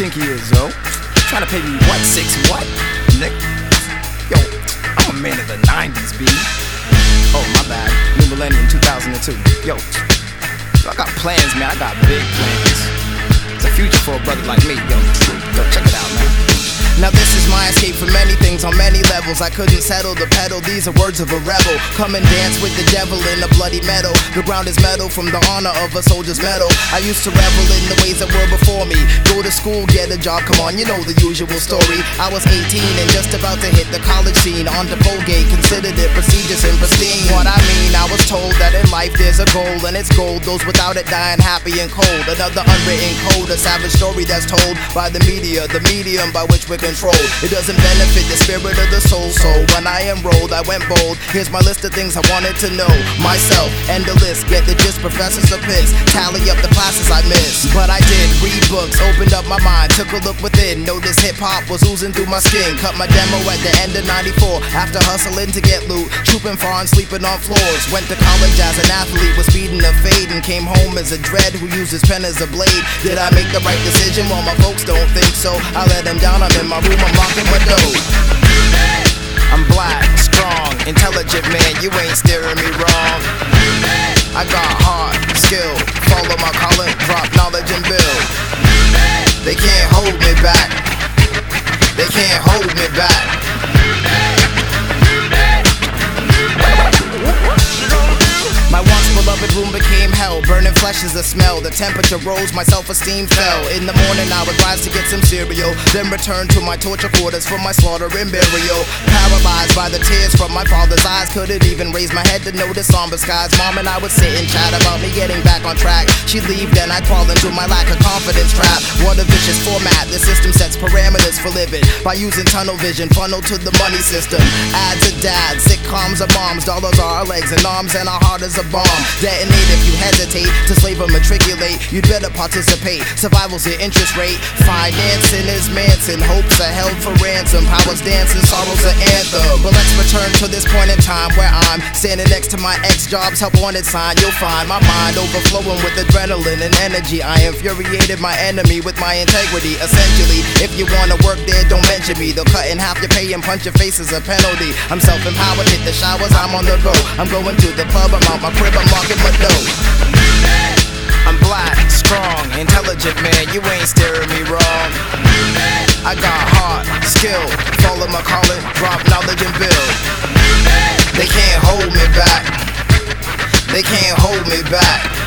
think he is, though? Trying to pay me what? Six what? Nick? Yo, I'm a man of the 90s, B. Oh, my bad. New millennium 2002. Yo, I got plans, man. I got big plans. It's a future for a brother like me, yo. Now this is my escape from many things on many levels. I couldn't settle the pedal. These are words of a rebel. Come and dance with the devil in a bloody meadow. The ground is metal from the honor of a soldier's medal. I used to revel in the ways that were before me. Go to school, get a job. Come on, you know the usual story. I was 18 and just about to hit the college scene. On the gate, considered it prestigious and pristine. What I mean, I was told that in life there's a goal, and it's gold. Those without it dying happy and cold. Another unwritten code, a savage story that's told by the media, the medium by which we're It doesn't benefit the spirit of the soul. So when I enrolled, I went bold. Here's my list of things I wanted to know. Myself and the list. Get the gist, professors are pissed. Tally up the classes I missed. But I did read books, opened up my mind, took a look within. Noticed hip hop was oozing through my skin. Cut my demo at the end of 94. After hustling to get loot, trooping far and sleeping on floors. Went to college as an athlete, was speeding a fade and came home as a dread who uses pen as a blade. Did I make the right decision? Well, my folks don't think so. I let them down, I'm in my room, I'm locking my door. I'm black, strong, intelligent man, you ain't steering me wrong. I got heart, skill, follow my calling, drop knowledge and build. They can't hold me back. They can't hold me back. Became hell. Burning flesh is a smell. The temperature rose, my self esteem fell. In the morning, I would rise to get some cereal. Then return to my torture quarters for my slaughter and burial. Paralyzed by the tears from my father's eyes. Couldn't even raise my head to notice somber skies. Mom and I would sit and chat about me getting back on track. She'd leave, then I'd crawl into my lack of confidence trap. What a vicious format. The system sets parameters for living. By using tunnel vision, funnel to the money system. Ads are dads, sitcoms are moms. Dollars are our legs and arms, and our heart is a bomb. Detonate if you hesitate to slave or matriculate. You'd better participate. Survival's your interest rate. Financing is Manson. Hopes are held for ransom. Powers dancing, sorrow's an anthem. But let's return to this point in time where I'm standing next to my ex job's help wanted sign. You'll find my mind overflowing with adrenaline and energy. I infuriated my enemy with my integrity. Essentially, if you wanna work there, don't mention me. They'll cut in half your pay and punch your face as a penalty. I'm self empowered, hit the showers, I'm on the go. I'm going to the pub, I'm out my crib, I'm locking skill, follow my calling, drop knowledge and build. They can't hold me back. They can't hold me back.